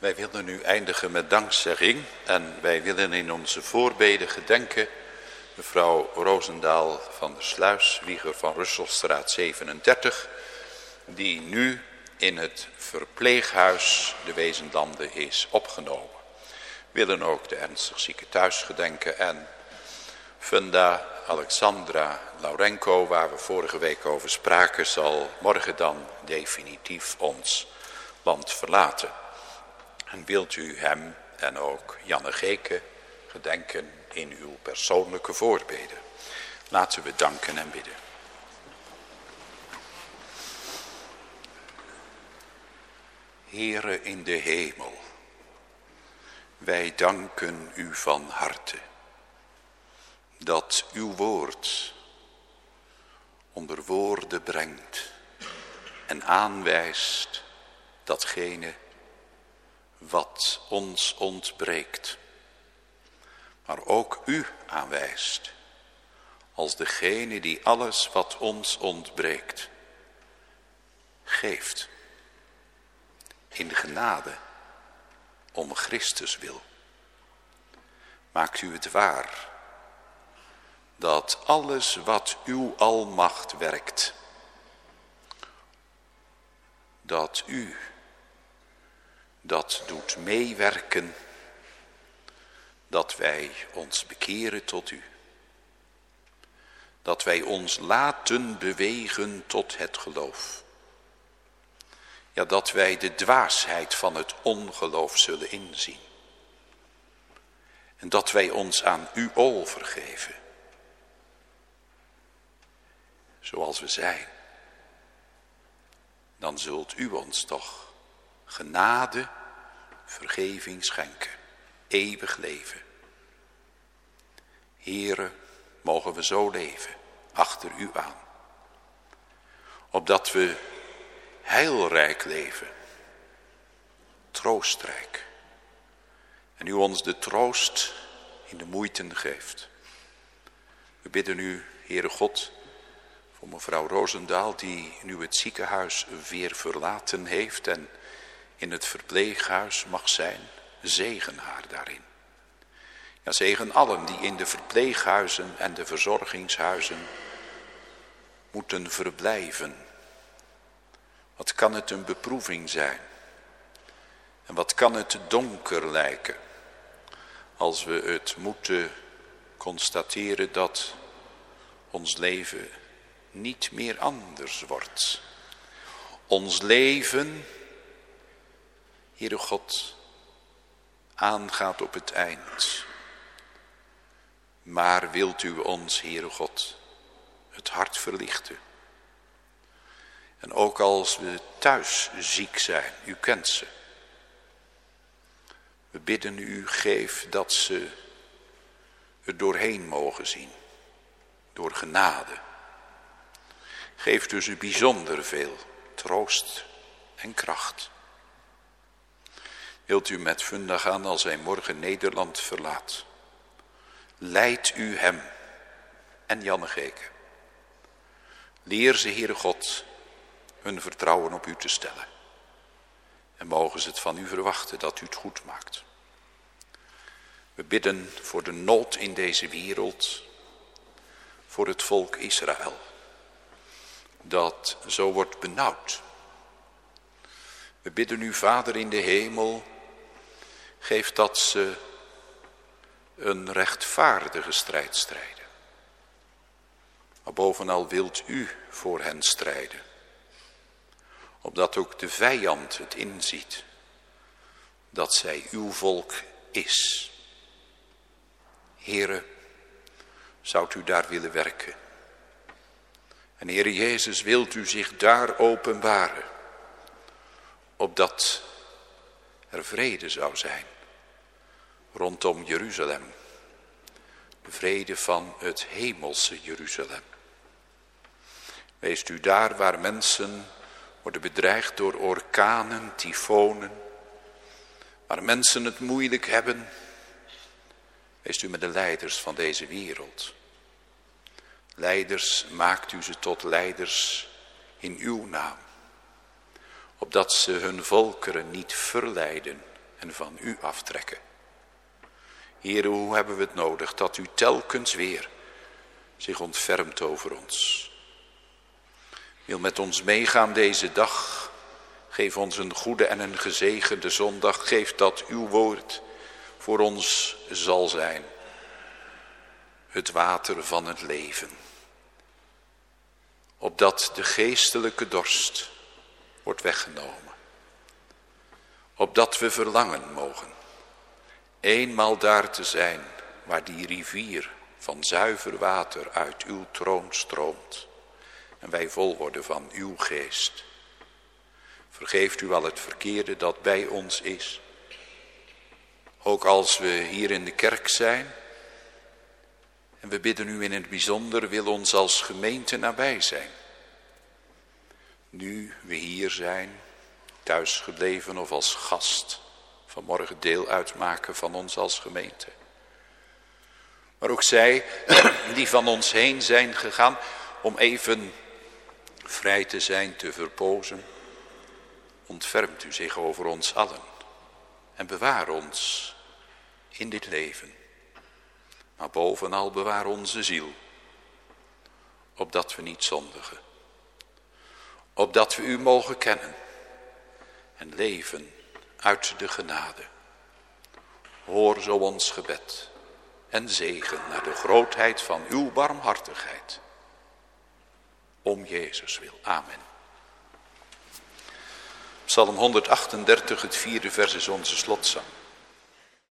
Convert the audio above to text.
Wij willen nu eindigen met dankzegging en wij willen in onze voorbeden gedenken mevrouw Roosendaal van der Sluis, wieger van Russelstraat 37, die nu in het verpleeghuis de Wezenlanden is opgenomen. We willen ook de ernstig zieke thuis gedenken en Funda Alexandra Laurenko, waar we vorige week over spraken, zal morgen dan definitief ons land verlaten. En wilt u hem en ook Janne Geke gedenken in uw persoonlijke voorbeden. Laten we danken en bidden. Heere in de hemel, wij danken u van harte dat uw woord onder woorden brengt en aanwijst datgene wat ons ontbreekt, maar ook u aanwijst als degene die alles wat ons ontbreekt geeft in de genade om Christus wil. Maakt u het waar dat alles wat uw almacht werkt, dat u dat doet meewerken, dat wij ons bekeren tot u. Dat wij ons laten bewegen tot het geloof. Ja, dat wij de dwaasheid van het ongeloof zullen inzien. En dat wij ons aan u overgeven. Zoals we zijn. Dan zult u ons toch genade, vergeving schenken, eeuwig leven. Here, mogen we zo leven, achter u aan. Opdat we heilrijk leven, troostrijk. En u ons de troost in de moeite geeft. We bidden u, Heere God, voor mevrouw Roosendaal die nu het ziekenhuis weer verlaten heeft en in het verpleeghuis mag zijn, zegen haar daarin. Ja, zegen allen die in de verpleeghuizen en de verzorgingshuizen moeten verblijven. Wat kan het een beproeving zijn? En wat kan het donker lijken? Als we het moeten constateren dat ons leven niet meer anders wordt. Ons leven Heere God, aangaat op het eind. Maar wilt u ons, Heere God, het hart verlichten. En ook als we thuis ziek zijn, u kent ze. We bidden u, geef dat ze er doorheen mogen zien, door genade. Geef dus u bijzonder veel troost en kracht. Wilt u met Funda gaan als hij morgen Nederland verlaat? Leid u hem en Janne Geke. Leer ze, Heere God, hun vertrouwen op u te stellen. En mogen ze het van u verwachten dat u het goed maakt. We bidden voor de nood in deze wereld, voor het volk Israël, dat zo wordt benauwd. We bidden u, Vader in de hemel, geeft dat ze een rechtvaardige strijd strijden. Maar bovenal wilt u voor hen strijden. Opdat ook de vijand het inziet. Dat zij uw volk is. Here, zou u daar willen werken? En Heere Jezus, wilt u zich daar openbaren? Opdat er vrede zou zijn rondom Jeruzalem. De vrede van het hemelse Jeruzalem. Wees u daar waar mensen worden bedreigd door orkanen, tyfonen, waar mensen het moeilijk hebben. Wees u met de leiders van deze wereld. Leiders, maakt u ze tot leiders in uw naam opdat ze hun volkeren niet verleiden en van u aftrekken. Here, hoe hebben we het nodig dat u telkens weer zich ontfermt over ons. Wil met ons meegaan deze dag. Geef ons een goede en een gezegende zondag. Geef dat uw woord voor ons zal zijn. Het water van het leven. Opdat de geestelijke dorst wordt weggenomen. Opdat we verlangen mogen. Eenmaal daar te zijn waar die rivier van zuiver water uit uw troon stroomt. En wij vol worden van uw geest. Vergeeft u al het verkeerde dat bij ons is. Ook als we hier in de kerk zijn. En we bidden u in het bijzonder, wil ons als gemeente nabij zijn. Nu we hier zijn, thuisgebleven of als gast, vanmorgen deel uitmaken van ons als gemeente. Maar ook zij die van ons heen zijn gegaan om even vrij te zijn, te verpozen. Ontfermt u zich over ons allen en bewaar ons in dit leven. Maar bovenal bewaar onze ziel, opdat we niet zondigen. Opdat we u mogen kennen en leven uit de genade. Hoor zo ons gebed en zegen naar de grootheid van uw barmhartigheid. Om Jezus wil. Amen. Psalm 138, het vierde vers is onze slotzang.